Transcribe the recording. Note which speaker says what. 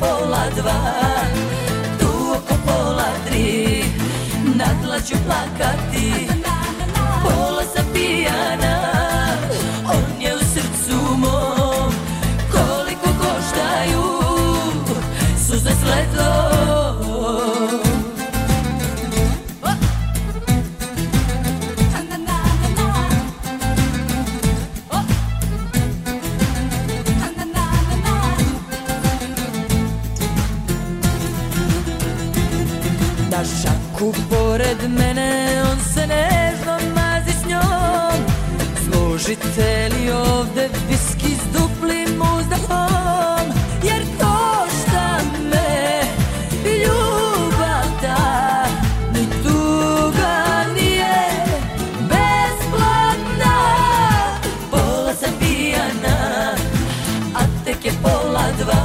Speaker 1: pola dva Tu oko pola tri Na ću plakati Na šaku pored mene on se nežno mazi s njom. Složite li ovde viski s duplim uzdahom Jer košta me ljubav ta Ni tuga nije besplatna. Pola sam pijana, a tek je pola dva